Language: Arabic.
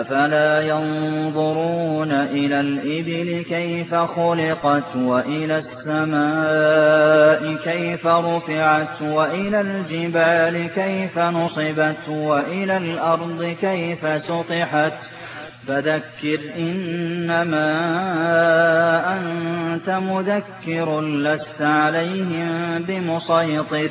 أفلا ينظرون إلى الإبل كيف خلقت وإلى السماء كيف رفعت وإلى الجبال كيف نصبت وإلى الأرض كيف سطحت فذكر إنما أنت مذكر لست عليهم بمسيطر